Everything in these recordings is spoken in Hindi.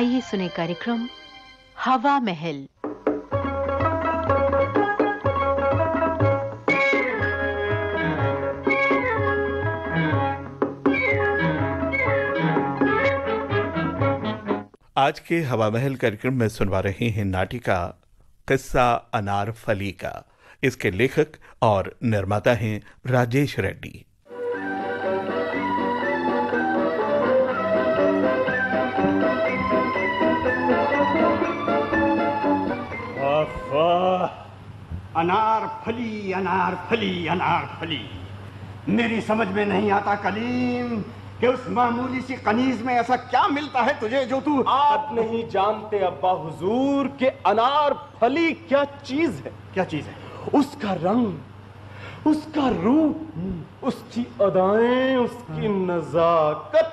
आइए सुने कार्यक्रम हवा महल। आज के हवा महल कार्यक्रम में सुनवा रहे हैं नाटिका किस्सा अनार फली का। इसके लेखक और निर्माता हैं राजेश रेड्डी। अनार फली अनार फली अनार फली। मेरी समझ में नहीं आता कलीम कि उस मामूली सी कनीज में ऐसा क्या मिलता है तुझे जो तू आप नहीं जानते अब्बा हुजूर के अनार फली क्या चीज़ है? क्या चीज़ है? उसका रंग उसका रूप उसकी अदाएँ उसकी नजाकत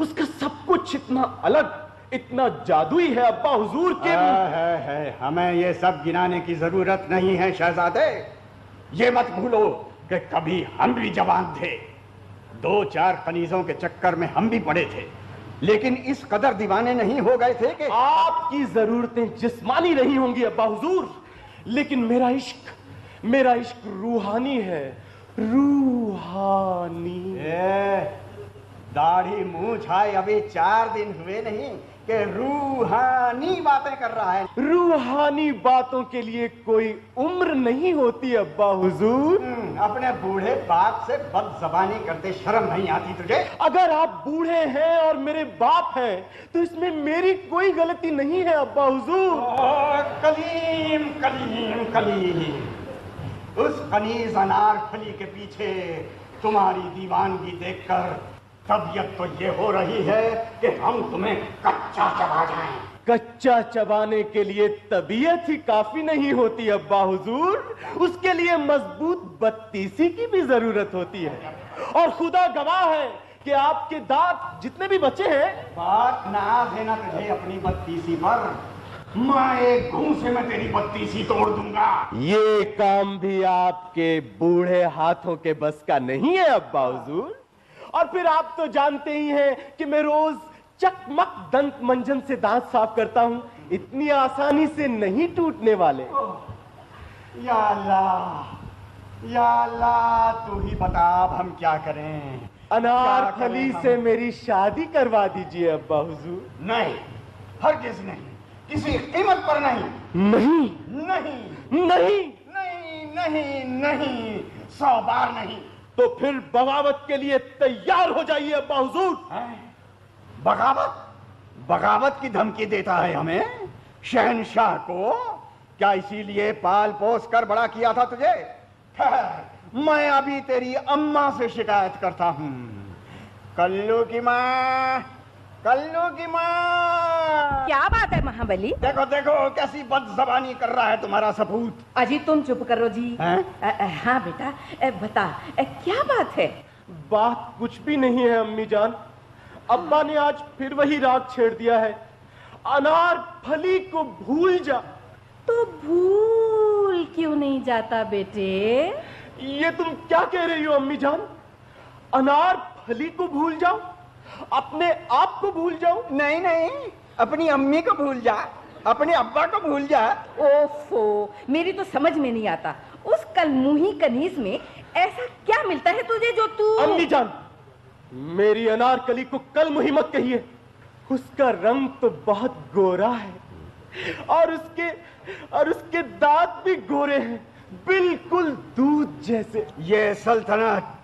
उसका सब कुछ इतना अलग। इतना जादुई है अब्बा हुजूर के है, है, है हमें ये सब गिनाने की ज़रूरत नहीं है शहजादे। ये मत भूलो कि कभी हम भी जवान थे। दो चार कनीजों के चक्कर में हम भी पड़े थे। लेकिन इस कदर दीवाने नहीं हो गए थे कि आपकी जरूरतें जिस्मानी नहीं होंगी अब्बा हुजूर। लेकिन मेरा इश्क मेरा इश्क रूहानी है। रूहानी। दाढ़ी मुँह छाए अभी चार दिन हुए नहीं। कि रूहानी बातें कर रहा है। रूहानी बातों के लिए कोई उम्र नहीं होती अब्बा हुजूर। हम्म, अपने बूढ़े बाप से बद जबानी करते शर्म नहीं आती तुझे? अगर आप बूढ़े हैं और मेरे बाप हैं तो इसमें मेरी कोई गलती नहीं है अब्बा हुजूर। कलीम कलीम कलीम। उस कनीज अनार फली के पीछे तुम्हारी दीवानगी देखकर तबीयत तो ये हो रही है कि हम तुम्हें कच्चा चबा जाएँ। कच्चा चबाने के लिए तबीयत ही काफ़ी नहीं होती अब्बा हुजूर। उसके लिए मज़बूत बत्तीसी की भी ज़रूरत होती है। और खुदा गवाह है कि आपके दांत जितने भी बचे हैं। बात ना देना तुझे अपनी बत्तीसी पर। मैं एक घूसे में तेरी बत्तीसी तोड़ दूँगा। ये काम भी आपके बूढ़े हाथों के बस का नहीं है अब्बा हुजूर। और फिर आप तो जानते ही हैं कि मैं रोज चकमक दंत मंजन से दांत साफ़ करता हूँ। इतनी आसानी से नहीं टूटने वाले। या अल्लाह या अल्लाह तू ही बता अब हम क्या करें। अनार फली से मेरी शादी करवा दीजिए अब्बा हुजूर। नहीं हरगिज नहीं किसी कीमत पर नहीं। नहीं। नहीं। नहीं। नहीं नहीं नहीं सौ बार नहीं। तो फिर बगावत के लिए तैयार हो जाइए, अब्बा बगावत? बगावत की धमकी देता है हमें? शहनशाह को? क्या इसीलिए पाल पोस कर बड़ा किया था तुझे? मैं अभी तेरी अम्मा से शिकायत करता हूँ। कल्लू की माँ, कल्लू की माँ। क्या बात है महाबली? देखो देखो कैसी बदजबानी कर रहा है तुम्हारा सपूत। अजी तुम चुप करो जी। हैं? अ, अ, हाँ बेटा बता अ, क्या बात है? बात कुछ भी नहीं है अम्मी जान। अब्बा ने आज फिर वही राग छेड़ दिया है। अनार फली को भूल जा। तो भूल क्यों नहीं जाता बेटे? ये तुम क्या कह रही हो अम्मी जान? अनार फली को भूल जाओ? अपने आप को भूल जाओ? नहीं नहीं। अपनी अम्मी को भूल जा अपने अब्बा को भूल जा। ओफो मेरी तो समझ में नहीं आता। उस कल मुही कनीज में ऐसा क्या मिलता है तुझे जो तू अम्मी जान मेरी अनारकली को कल मुहिमत कहिए। उसका रंग तो बहुत गोरा है और उसके और उसके दांत भी गोरे हैं बिल्कुल दूध जैसे। ये सल्तनत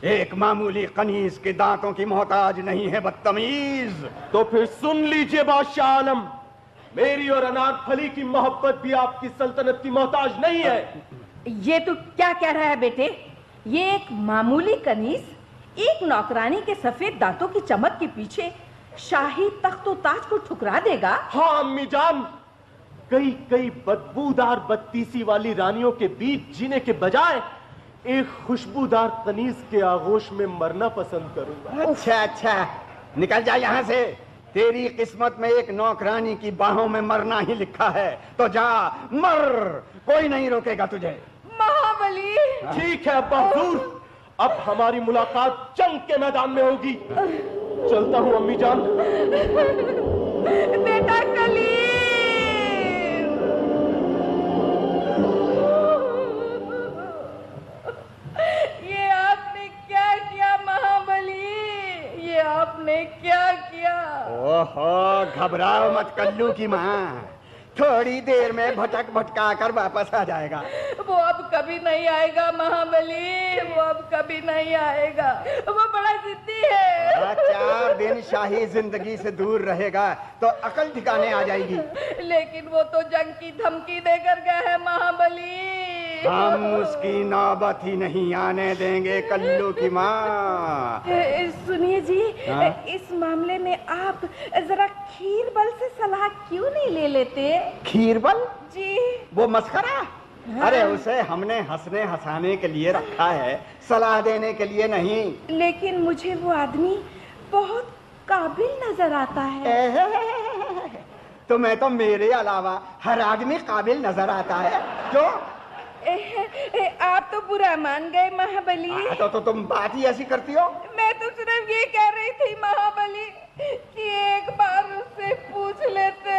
एक मामूली कनीज के दांतों की मोहताज नहीं है बदतमीज। तो फिर सुन लीजिए बादशाह आलम मेरी और अनार फली की मोहब्बत भी आपकी सल्तनत की मोहताज नहीं है। ये तू क्या कह रहा है बेटे? ये एक मामूली कनीज एक नौकरानी के सफ़ेद दांतों की चमक के पीछे शाही तख्त ताज को ठुकरा देगा? हाँ अम्मी जान। कई कई बदबूदार बत्तीसी वाली रानियों के बीच जीने के बजाय एक खुशबूदार कनीज के आगोश में मरना पसंद करूँगा। अच्छा अच्छा। निकल जा यहाँ से। तेरी किस्मत में एक नौकरानी की बाहों में मरना ही लिखा है। तो जा मर। कोई नहीं रोकेगा तुझे। महाबली। ठीक है अब्बा हुजूर। अब हमारी मुलाकात जंग के मैदान में होगी। चलता हूँ अम्मी जान। बेटा कलीम ओहो घबराओ मत कल्लू की माँ। थोड़ी देर में भटक भटका कर वापस आ जाएगा। वो अब कभी नहीं आएगा महाबली। वो अब कभी नहीं आएगा। वो बड़ा जिद्दी है। चार दिन शाही ज़िंदगी से दूर रहेगा तो अकल ठिकाने आ जाएगी। लेकिन वो तो जंग की धमकी देकर गया है महाबली। हम उसकी नौबत ही नहीं आने देंगे कल्लू की माँ। सुनिए जी हाँ? इस मामले में आप जरा खीर बल से सलाह क्यों नहीं ले लेते? खीरबल जी। वो मस्करा? अरे उसे हमने हंसने हंसाने के लिए रखा है सलाह देने के लिए नहीं। लेकिन मुझे वो आदमी बहुत काबिल नज़र आता है। तुम्हें तो मेरे अलावा हर आदमी काबिल नज़र आता है जो ए, ए, आप तो बुरा मान गए महाबली। हाँ, तो, तो तुम बात ही ऐसी करती हो? मैं तो सिर्फ़ ये कह रही थी महाबली कि एक बार उससे पूछ लेते।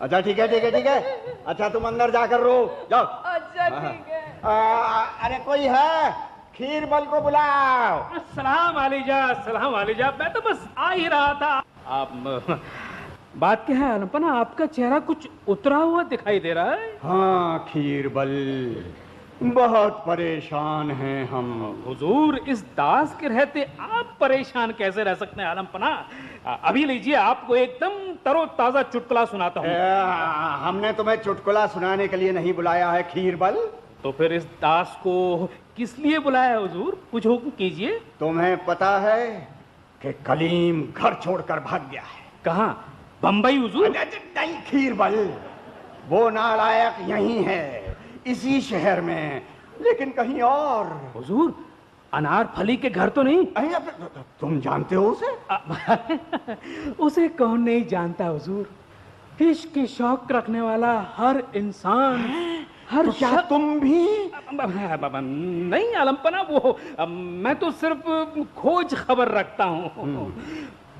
अच्छा ठीक है ठीक है ठीक है। अच्छा तुम अंदर जाकर रो जाओ। अच्छा ठीक है। आ, अरे कोई है? खीर बल को बुलाओ। सलाम वालीजा सलाम वालीजा मैं तो बस आ ही रहा था। आप बात क्या है अनुपना आपका चेहरा कुछ उतरा हुआ दिखाई दे रहा है। हाँ खीर बल। बहुत परेशान हैं हम। हुजूर इस दास के रहते आप परेशान कैसे रह सकते हैं आलमपना अभी लीजिए आपको एकदम तरोताजा चुटकुला सुनाता हूँ। हमने तुम्हें चुटकुला सुनाने के लिए नहीं बुलाया है खीर बल। तो फिर इस दास को किस लिए बुलाया हुजूर? कुछ हुक्म कीजिए। तुम्हें पता है कि कलीम घर छोड़कर भाग गया है। कहा? बम्बई हुजूर? नहीं खीर बल। वो नालायक यही है इसी शहर में। लेकिन कहीं और। हुजूर अनार फली के घर तो नहीं? अरे, तुम जानते हो उसे? उसे कौन नहीं जानता हुजूर? इश्क के शौक रखने वाला हर इंसान हर तो क्या तुम भी? नहीं आलमपना वो। मैं तो सिर्फ़ खोज खबर रखता हूँ।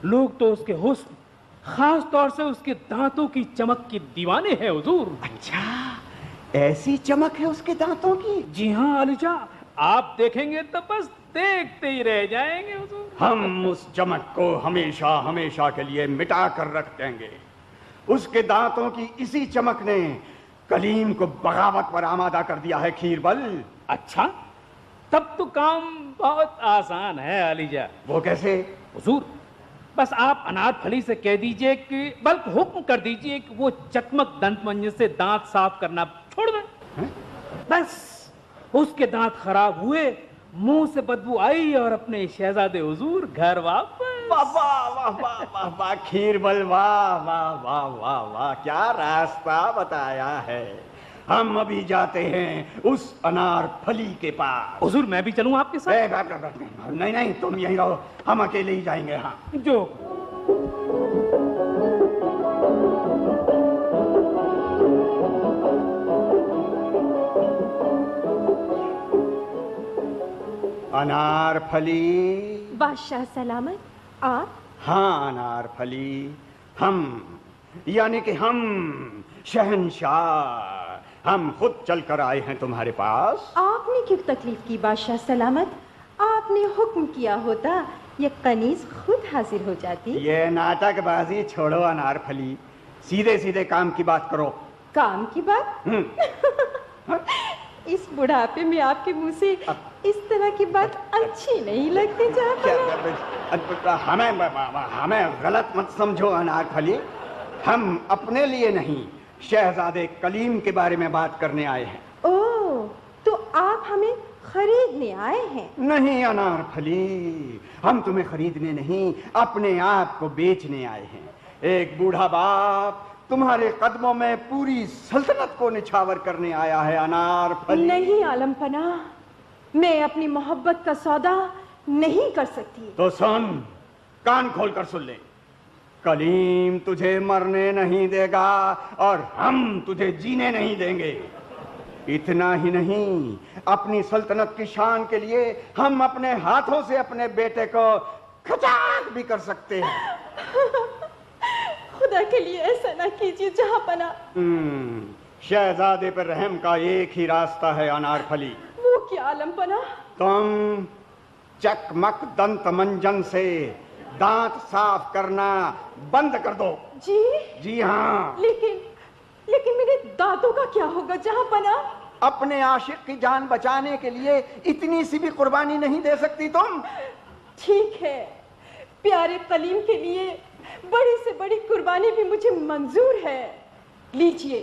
लोग तो उसके हुस्न खास तौर से उसके दांतों की चमक की दीवाने हैं हुजूर। अच्छा ऐसी चमक है उसके दांतों की? जी हाँ अलीजा आप देखेंगे तो बस देखते ही रह जाएँगे हुजूर। हम उस चमक को हमेशा हमेशा के लिए मिटा कर रख देंगे। उसके दांतों की इसी चमक ने कलीम को बगावत पर आमादा कर दिया है खीरबल। अच्छा तब तो काम बहुत आसान है अलीजा वो कैसे? हुजूर बस आप अनार फली से कह दीजिए कि बल्कि हुक्म कर दीजिए कि वो चकमक दंत मंजन से दांत साफ़ करना छोड़ दें। बस उसके दांत खराब हुए मुँह से बदबू आई और अपने शहजादे हुजूर घर वापस। वाह वाह वाह वाह वाह वाह खीरबल वाह वाह वाह वाह वाह क्या रास्ता बताया है। हम अभी जाते हैं उस अनार फली के पास। हुजूर मैं भी चलूँ आपके साथ? ए, बाप बाप रे, नहीं नहीं तुम यहीं रहो हम अकेले ही जाएँगे हाँ। जो। अनार फली। बादशाह सलामत आप? हाँ अनार फली। हम यानी कि हम शहनशाह। हम खुद चल कर आए हैं तुम्हारे पास। आपने क्यों तकलीफ़ की बादशाह सलामत? आपने हुक्म किया होता ये कनीज खुद हाजिर हो जाती। ये नाटकबाजी छोड़ो अनार फली। सीधे सीधे काम की बात करो। काम की बात? हम्म, इस बुढ़ापे में आपके मुँह से इस तरह की बात अच्छी नहीं लगती क्या जहाँ हमें हमें गलत मत समझो अनार फली। हम अपने लिए नहीं शहजादे कलीम के बारे में बात करने आए हैं। ओ तो आप हमें खरीदने आए हैं? नहीं अनार फली हम तुम्हें खरीदने नहीं अपने आप को बेचने आए हैं। एक बूढ़ा बाप तुम्हारे कदमों में पूरी सल्तनत को निछावर करने आया है अनार फली। नहीं आलम पना मैं अपनी मोहब्बत का सौदा नहीं कर सकती। तो सुन कान खोल कर सुन ले। कलीम तुझे मरने नहीं देगा और हम तुझे जीने नहीं देंगे। इतना ही नहीं अपनी सल्तनत की शान के लिए हम अपने हाथों से अपने बेटे को खचाक भी कर सकते हैं। खुदा के लिए ऐसा ना कीजिए जहाँ पना। हम्म, शहजादे पर रहम का एक ही रास्ता है अनारफली। वो क्या आलम पना? तुम चकमक दंत मंजन से दांत साफ़ करना बंद कर दो। जी? जी हाँ। लेकिन लेकिन मेरे दांतों का क्या होगा? जहाँ पना अपने आशिक की जान बचाने के लिए इतनी सी भी कुर्बानी नहीं दे सकती तुम। ठीक है। प्यारे कलीम के लिए बड़ी से बड़ी कुर्बानी भी मुझे मंजूर है। लीजिए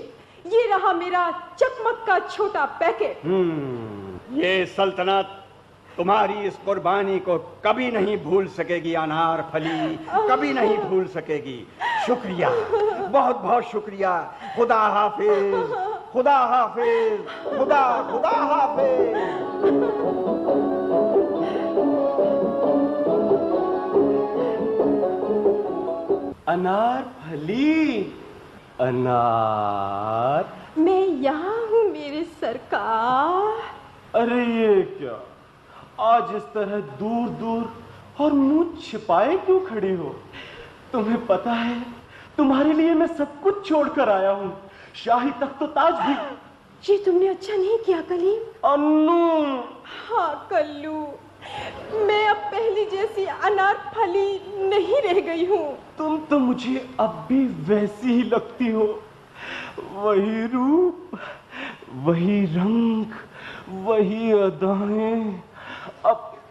ये रहा मेरा चकमक का छोटा पैकेट। हम्म, ये सल्तनत तुम्हारी इस कुर्बानी को कभी नहीं भूल सकेगी अनार फली। कभी नहीं भूल सकेगी। शुक्रिया। बहुत बहुत शुक्रिया। खुदा हाफिज। खुदा हाफिज। खुदा खुदा हाफिज। अनार फली। अनार। मैं यहाँ हूँ मेरे सरकार। अरे ये क्या? आज इस तरह दूर दूर और मुँह छिपाए क्यों खड़ी हो? तुम्हें पता है तुम्हारे लिए मैं सब कुछ छोड़कर आया हूँ। शाही तख्त ताज भी। ये तुमने अच्छा नहीं किया कलीम। अन्नू। हाँ कल्लू। मैं अब पहली जैसी अनार फली नहीं रह गई हूँ। तुम तो मुझे अब भी वैसी ही लगती हो। वही रूप वही रंग वही अदाएँ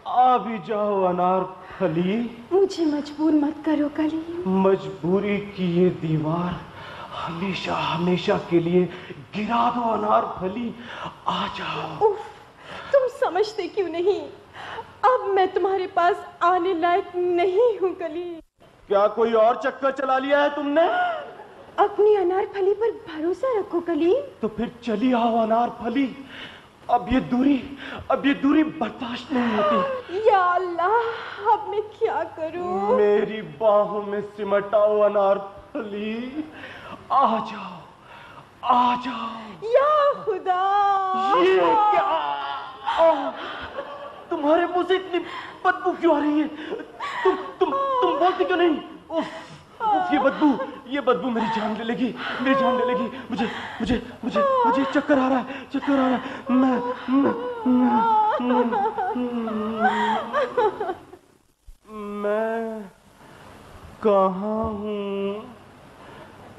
आ भी जाओ अनार फली मुझे मजबूर मत करो कलीम मजबूरी की ये दीवार हमेशा हमेशा के लिए गिरा दो अनार फली आ जाओ। उफ, तुम समझते क्यों नहीं? अब मैं तुम्हारे पास आने लायक नहीं हूँ कली। क्या कोई और चक्कर चला लिया है तुमने? अपनी अनार फली पर भरोसा रखो कली। तो फिर चली आओ अनार फली अब ये दूरी अब ये दूरी बर्दाश्त नहीं होती। या अल्लाह अब मैं क्या करूँ? मेरी बाहों में सिमटाओ अनार फली आ जाओ आ जाओ। या खुदा। ये क्या? आह, तुम्हारे मुँह से इतनी बदबू क्यों आ रही है? तुम तुम तुम बोलती क्यों नहीं? उफ। ये बदबू ये बदबू मेरी जान ले लेगी मेरी जान ले लेगी। मुझे मुझे मुझे मुझे चक्कर आ रहा है चक्कर आ रहा है। मैं मैं मैं, मैं कहाँ हूँ?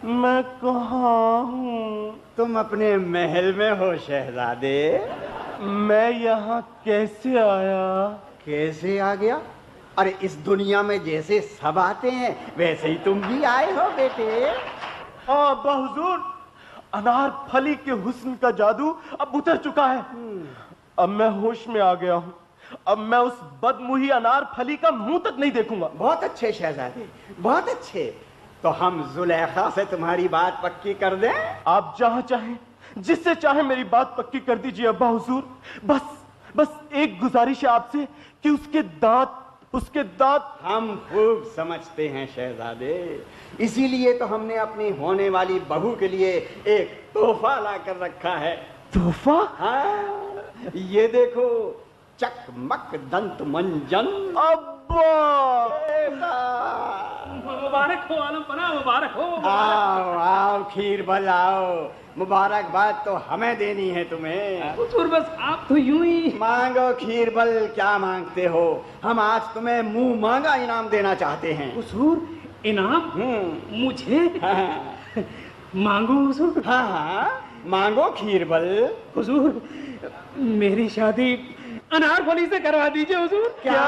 मैं कहाँ हूँ? तुम अपने महल में हो शहजादे। मैं यहाँ कैसे आया? कैसे आ गया? अरे इस दुनिया में जैसे सब आते हैं वैसे ही तुम भी आए हो बेटे। हाँ बहुजूर अनार फली के हुस्न का जादू अब उतर चुका है। अब मैं होश में आ गया हूँ। अब मैं उस बदमुही अनार फली का मुँह तक नहीं देखूँगा। बहुत अच्छे शहजादे बहुत अच्छे। तो हम जुलेखा से तुम्हारी बात पक्की कर दें? आप जहाँ चाहें जिससे चाहे मेरी बात पक्की कर दीजिए अब्बा हुजूर बस बस एक गुजारिश है आपसे कि उसके दांत उसके दांत। हम खूब समझते हैं शहजादे। इसीलिए तो हमने अपनी होने वाली बहू के लिए एक तोहफा ला कर रखा है। तोहफा? हाँ ये देखो चकमक दंत मंजन। अब्बा। मुबारक हो आलम पना मुबारक हो आओ आओ खीर बल आओ मुबारकबाद तो हमें देनी है तुम्हें। हुजूर बस आप तो यूँ ही। मांगो खीर बल क्या मांगते हो? हम आज तुम्हें मुँह मांगा इनाम देना चाहते हैं। हुजूर इनाम? हम्म। मुझे? हाँ। मांगो हुजूर। हाँ हाँ, मांगो खीर बल। हुजूर मेरी शादी अनारफली से करवा दीजिए हुजूर। क्या?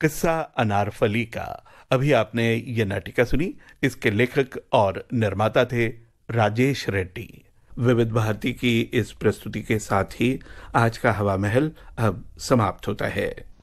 किस्सा अनारफली का। अभी आपने ये नाटिका सुनी, इसके लेखक और निर्माता थे राजेश रेड्डी। विविध भारती की इस प्रस्तुति के साथ ही आज का हवा महल अब समाप्त होता है।